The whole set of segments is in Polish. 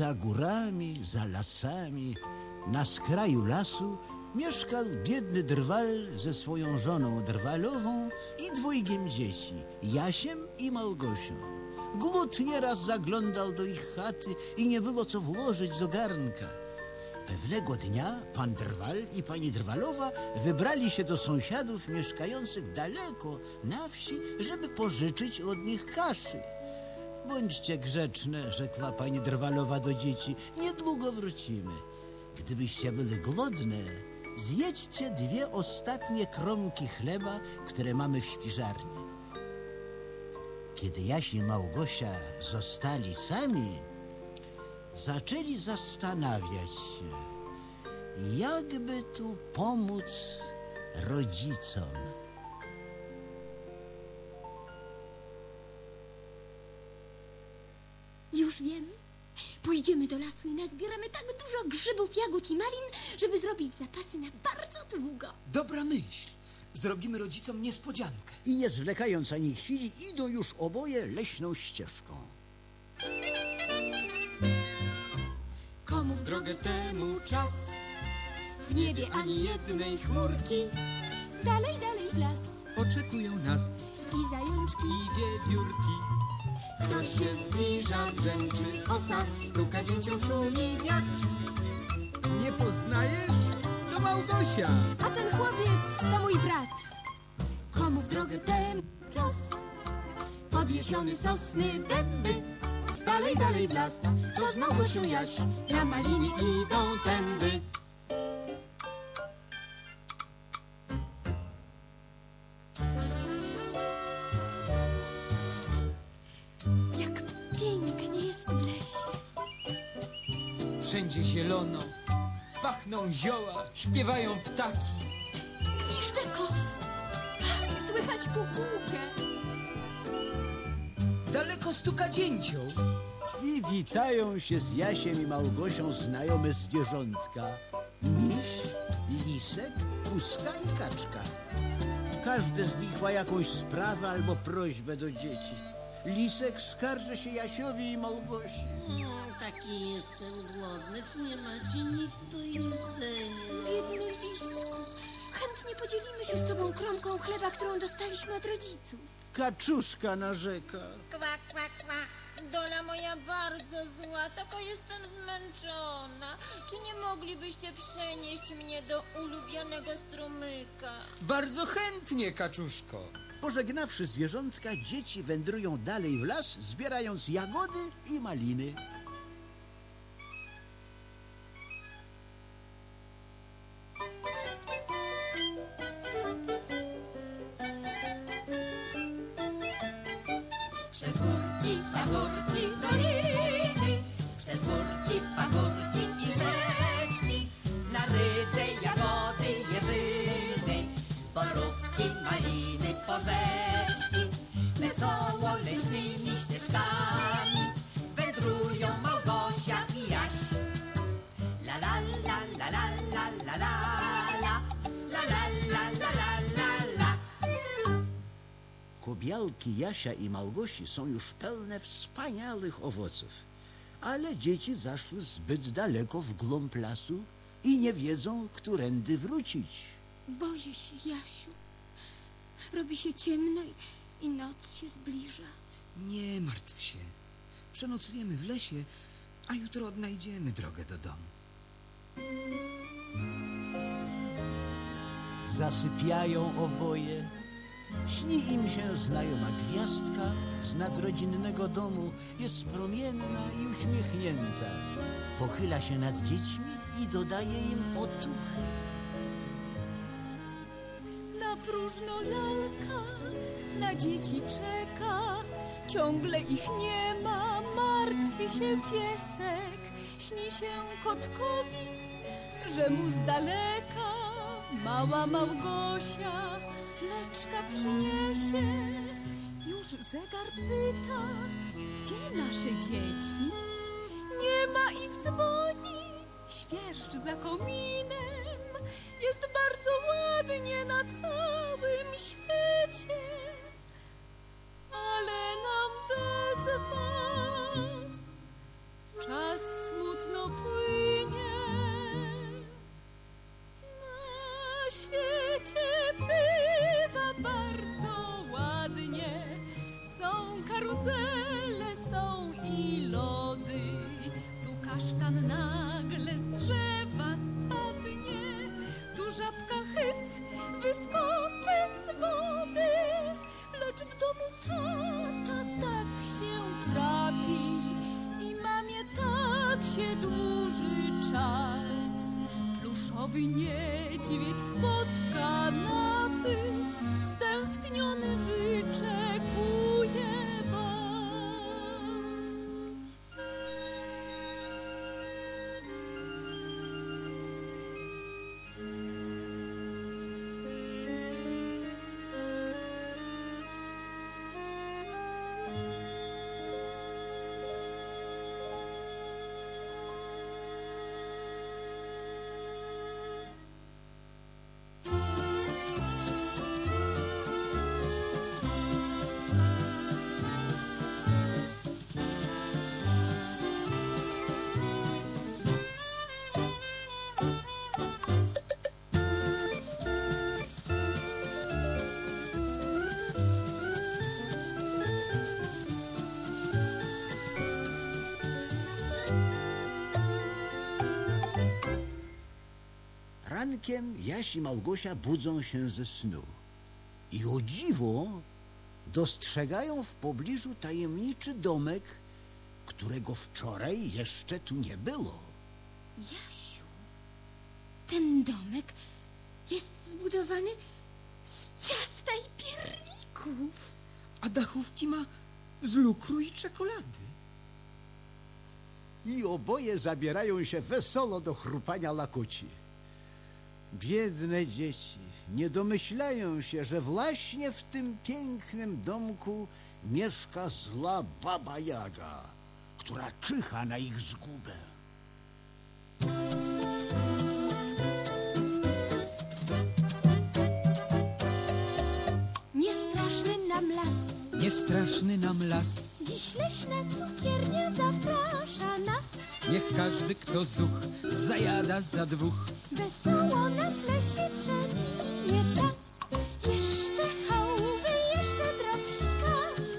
Za górami, za lasami, na skraju lasu mieszkał biedny drwal ze swoją żoną drwalową i dwojgiem dzieci, Jasiem i Małgosią. Głód nieraz zaglądał do ich chaty i nie było co włożyć z ogarnka. Pewnego dnia pan Drwal i pani Drwalowa wybrali się do sąsiadów mieszkających daleko na wsi, żeby pożyczyć od nich kaszy. Bądźcie grzeczne, rzekła pani Drwalowa do dzieci. Niedługo wrócimy. Gdybyście byli głodne, zjedźcie dwie ostatnie kromki chleba, które mamy w śpiżarni. Kiedy Jaś i Małgosia zostali sami, zaczęli zastanawiać się, jakby tu pomóc rodzicom. Pójdziemy do lasu i nazbieramy tak dużo grzybów, jagód i malin, żeby zrobić zapasy na bardzo długo. Dobra myśl. Zrobimy rodzicom niespodziankę. I nie zwlekając ani chwili, idą już oboje leśną ścieżką. Komu w drogę temu czas? W niebie ani jednej chmurki. Dalej, dalej w las Oczekują nas i zajączki. i wiewiórki. Ktoś się zbliża, brzęczy osa, stuka dzieciom szumi wiatr. Nie poznajesz? To Małgosia. A ten chłopiec to mój brat. Komu w drogę temu czas? Podjesiony sosny dęby. Dalej, dalej w las, to z Małgosią Jaś na maliny idą tędy. Zielono. Pachną zioła, śpiewają ptaki. Gwiżdże kos. Słychać kukułkę. Daleko stuka dzięcioł. I witają się z Jasiem i Małgosią znajome zwierzątka. Miś, lisek, puska i kaczka. Każdy z nich ma jakąś sprawę albo prośbę do dzieci. Lisek skarży się Jasiowi i Małgosi. No, taki jestem głodny. Czy nie macie nic do jedzenia? Biedny lisku. Chętnie podzielimy się z tobą kromką chleba, którą dostaliśmy od rodziców. Kaczuszka narzeka. Kwa, kwa, kwa. Dola moja bardzo zła, taka jestem zmęczona. Czy nie moglibyście przenieść mnie do ulubionego strumyka? Bardzo chętnie, kaczuszko. Pożegnawszy zwierzątka, dzieci wędrują dalej w las, zbierając jagody i maliny. Kobiałki Jasia i Małgosi są już pełne wspaniałych owoców. Ale dzieci zaszły zbyt daleko w głąb lasu i nie wiedzą, którędy wrócić. Boję się, Jasiu. Robi się ciemno i, i noc się zbliża. Nie martw się. Przenocujemy w lesie, a jutro odnajdziemy drogę do domu. Zasypiają oboje. Śni im się znajoma gwiazdka z nadrodzinnego domu. Jest promienna i uśmiechnięta. Pochyla się nad dziećmi i dodaje im otuchy. Na próżno lalka, na dzieci czeka, ciągle ich nie ma, martwi się piesek, śni się kotkowi, że mu z daleka mała Małgosia leczka przyniesie. Już zegar pyta, gdzie nasze dzieci? Nie ma ich dzwoni, świerszcz za kominem. Jest bardzo ładnie na całym świecie, ale nam bez was czas kasztan nagle z drzewa spadnie, tu żabka chyc wyskoczy z wody, lecz w domu tata tak się trapi i mamie tak się dłuży czas. Pluszowy niedźwiedź spod kanapy, Rankiem Jaś i Małgosia budzą się ze snu. I o dziwo dostrzegają w pobliżu tajemniczy domek, którego wczoraj jeszcze tu nie było. Jasiu, ten domek jest zbudowany z ciasta i pierników. A dachówki ma z lukru i czekolady. I oboje zabierają się wesoło do chrupania lakoci. Biedne dzieci nie domyślają się, że właśnie w tym pięknym domku mieszka zła baba Jaga, która czyha na ich zgubę. Niestraszny nam las, Niestraszny nam las, dziś leśna cukiernia zaprasza nas. Niech każdy kto zuch zajada za dwóch. Wesoło na tle się przeminie czas. Jeszcze chałwy, jeszcze dropsika.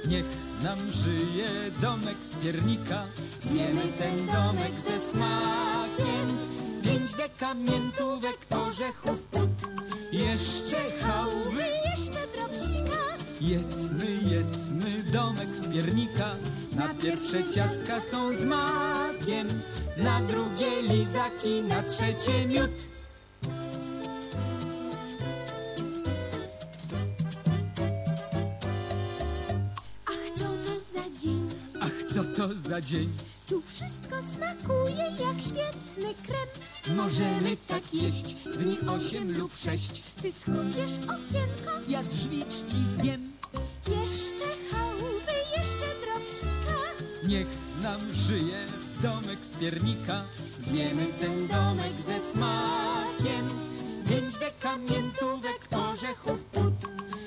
Niech nam żyje domek z piernika. Zjemy ten domek ze smakiem. Pięć deka miętówek, orzechów put. Jeszcze chałwy, Jeszcze dropsika. jedzmy, jedzmy domek z piernika. Na pierwsze ciastka są z makiem, na drugie lizaki, na trzecie miód. Ach, co to za dzień. Ach, co to za dzień, Tu wszystko smakuje jak świetny krem. możemy tak jeść dni osiem lub sześć. Ty schłopiesz okienko. Ja drzwiczki zjem, Jeszcze. Niech nam żyje domek z piernika. Zjemy ten domek ze smakiem, pięć miętówek, orzechów put.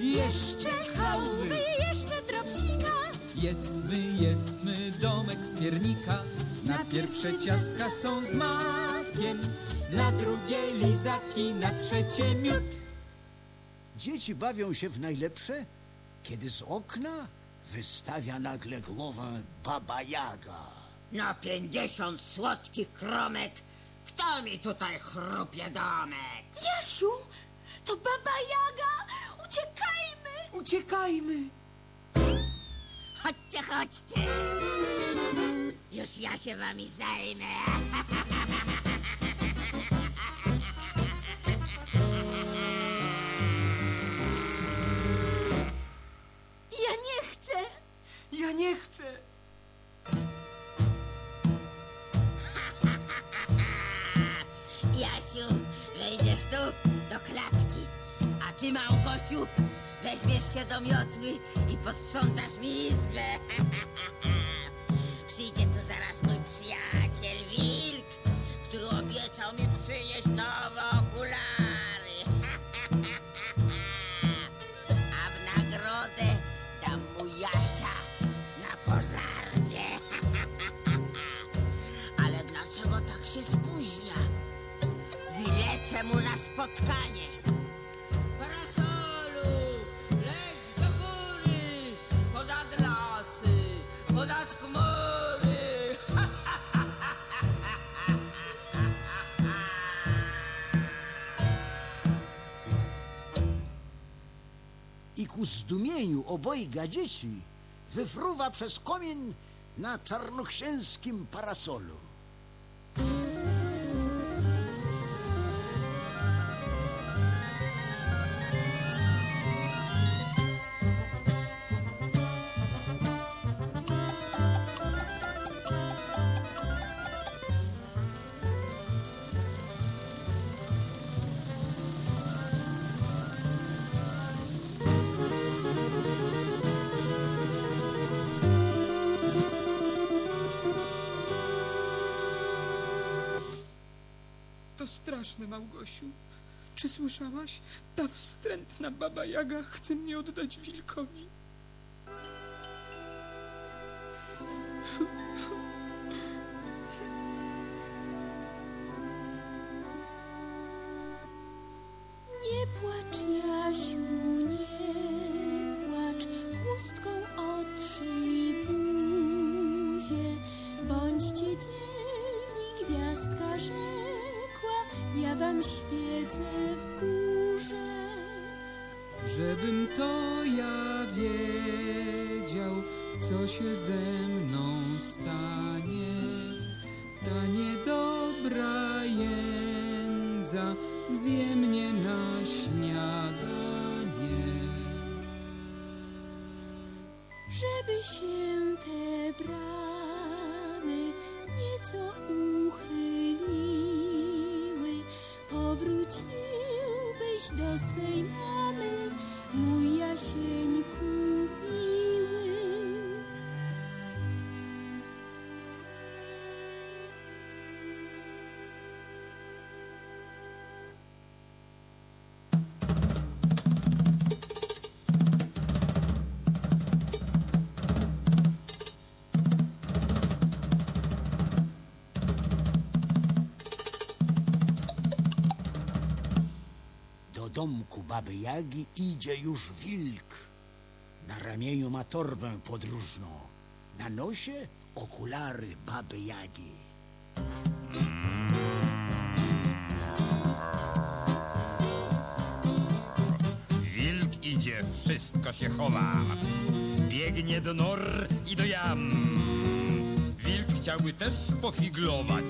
Jeszcze Chałwy, jeszcze dropsika. jedzmy, jedzmy domek z piernika. Na pierwsze ciastka są z makiem, na drugie lizaki, na trzecie miód. Dzieci bawią się w najlepsze, kiedy z okna wystawia nagle głowę baba Jaga. Na pięćdziesiąt słodkich kromek kto mi tutaj chrupie domek? Jasiu, to baba Jaga. Uciekajmy. Uciekajmy! Chodźcie, chodźcie! Już ja się wami zajmę. Ja nie chcę! Jasiu, wejdziesz tu do klatki, a ty, Małgosiu, weźmiesz się do miotły i posprzątasz mi izbę. Przyjdzie tu zaraz mój przyjaciel Wilk, który obiecał mi przynieść spotkanie. Parasolu, leć do góry, ponad lasy, ponad chmury. I ku zdumieniu obojga dzieci wyfruwa przez komin na czarnoksięskim parasolu. Straszne, Małgosiu. Czy słyszałaś? Ta wstrętna baba Jaga chce mnie oddać wilkowi. Żebym to ja wiedział, co się ze mną stanie. Ta niedobra jędza zje mnie na śniadanie. żeby się te bramy nieco uchyliły, powróciłbyś do swej mamy, mój Jasieńku domku baby Jagi idzie już wilk. Na ramieniu ma torbę podróżną, na nosie okulary baby Jagi. Wilk idzie, wszystko się chowa. Biegnie do nor i do jam. Wilk chciałby też pofiglować,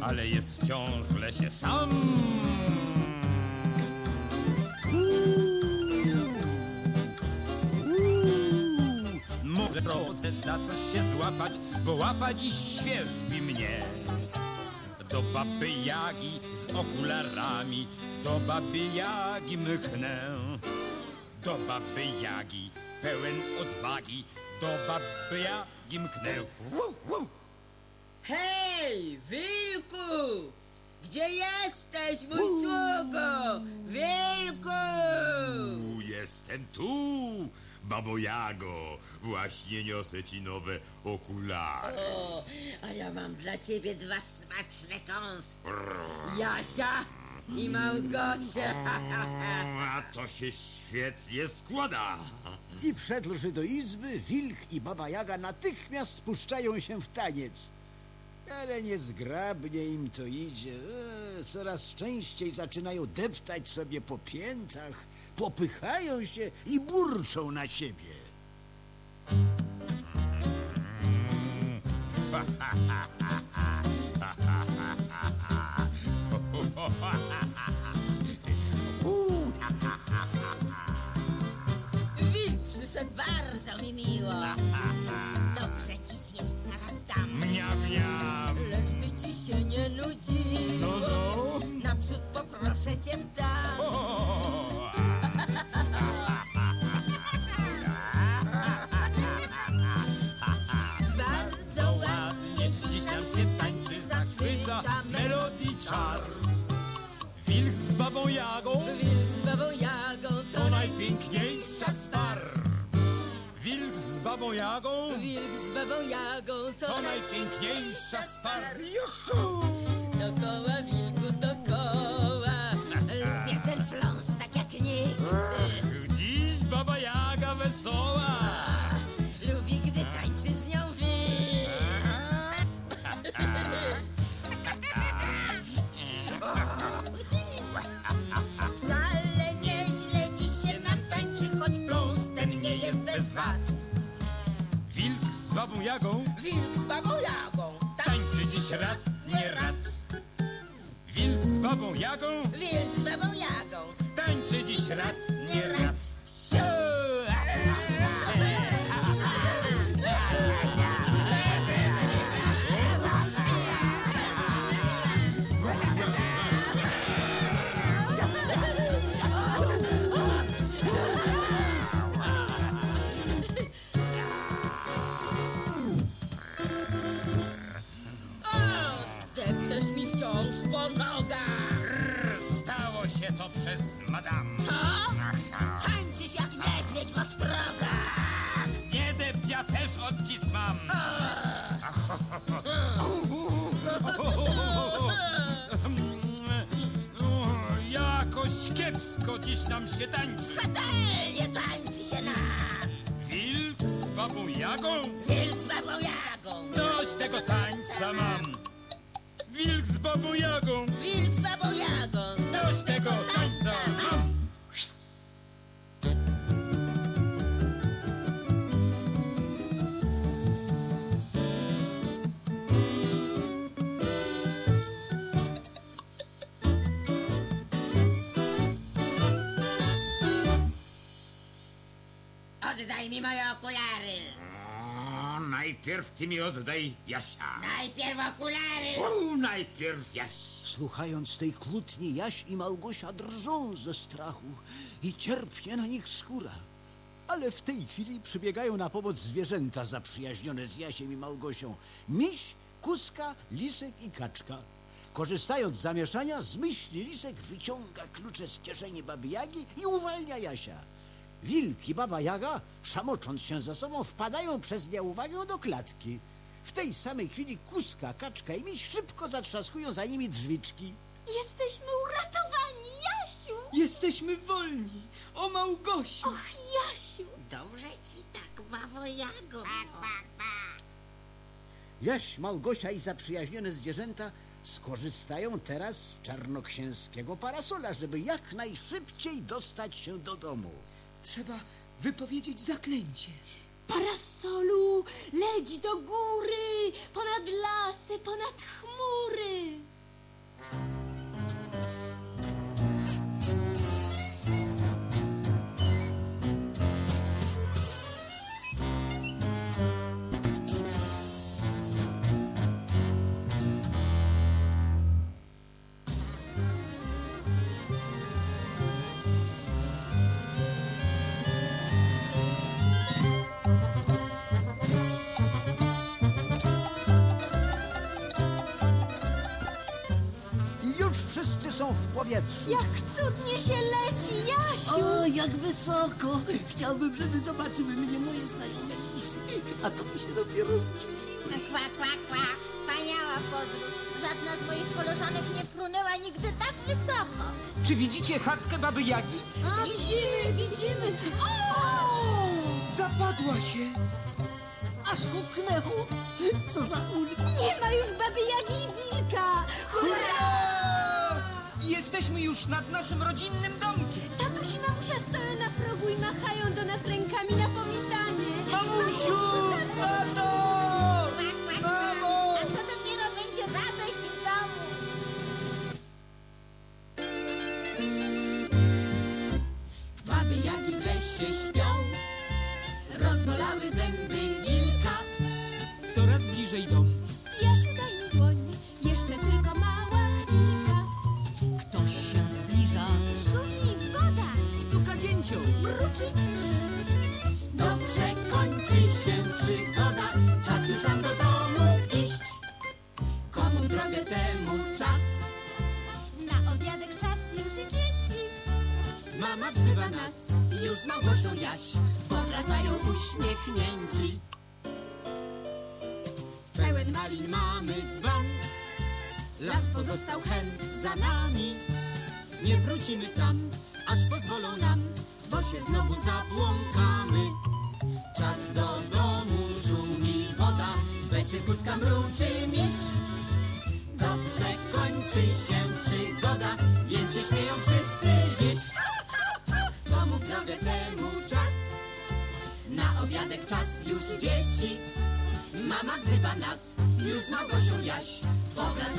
ale jest wciąż w lesie sam. Na coś się złapać, bo łapa dziś świeżbi mnie. Do baby Jagi z okularami, do baby Jagi mknę. Do baby Jagi pełen odwagi, do baby Jagi mknę. Hej, wilku! Gdzie jesteś, mój sługo? Wilku! Jestem tu, babo Jago. Właśnie niosę ci nowe okulary. O, a ja mam dla ciebie dwa smaczne kąski. Jasia i Małgosia. A to się świetnie składa. I wszedłszy do izby, wilk i baba Jaga natychmiast spuszczają się w taniec. Ale niezgrabnie im to idzie. E, coraz częściej zaczynają deptać sobie po piętach, popychają się i burczą na siebie. babą Jagą Wilk z babą Jagą to, to najpiękniejsza z par. Dokoła wilku dokoła. Lubię ten pląs tak jak nikt. Dziś baba Jaga wesoła. Babą Jagą, Wilk z babą Jagą. tańczy dziś rad, nie rad. Wilk z babą Jagą, Wilk odcisk mam. Jakoś kiepsko dziś nam się tańczy. Fatalnie tańczy się nam. Wilk z babą Jagą? Wilk z babą Jagą. Dość tego tańca mam. Wilk z babą Jagą. Wilk z babą Jagą. Oddaj mi moje okulary. O, najpierw ty mi oddaj Jasia. Najpierw okulary. O, najpierw Jaś. Słuchając tej kłótni, Jaś i Małgosia drżą ze strachu i cierpnie na nich skóra. Ale w tej chwili przybiegają na pomoc zwierzęta zaprzyjaźnione z Jasiem i Małgosią. Miś, kuska, lisek i kaczka. Korzystając z zamieszania, zmyślnie lisek wyciąga klucze z kieszeni baby Jagi i uwalnia Jasia. Wilk i baba Jaga, szamocząc się ze sobą, wpadają przez nieuwagę do klatki. W tej samej chwili kuska, kaczka i miś szybko zatrzaskują za nimi drzwiczki. Jesteśmy uratowani, Jasiu! Jesteśmy wolni. O Małgosiu. Och, Jasiu! Dobrze ci tak, bawo Jago. Jaś, Małgosia i zaprzyjaźnione zwierzęta skorzystają teraz z czarnoksięskiego parasola, żeby jak najszybciej dostać się do domu. Trzeba wypowiedzieć zaklęcie. Parasolu, leć do góry, ponad lasy, ponad chmury. Powietrzu. Jak cudnie się leci, Jasiu! O, jak wysoko! Chciałbym, żeby zobaczyły mnie moje znajome lisy. A to by się dopiero zdziwiły. Kwa, kwa, kwa. Wspaniała podróż. Żadna z moich koleżanek nie frunęła nigdy tak wysoko. Czy widzicie chatkę baby Jagi? Widzimy, widzimy! Zapadła się. Aż huknęło! Co za ulga! Nie ma już baby Jagi i Wilka! Jesteśmy już nad naszym rodzinnym domkiem. Tatuś i mamusia stoją na progu i machają do nas rękami na powitanie. Mamusiu! Tato! A to dopiero będzie radość w domu. Baby Jagi w lesie śpią, rozbolały zęby wilka. Coraz bliżej domu. Wrócimy tam, aż pozwolą nam, bo się znowu zabłąkamy. Czas do domu szumi woda, beczy kuska mruczy miś. Dobrze kończy się przygoda, więc się śmieją wszyscy dziś. Komu w drogę temu czas, na obiadek czas już dzieci. Mama wzywa nas, już z Małgosią Jaś. Powrac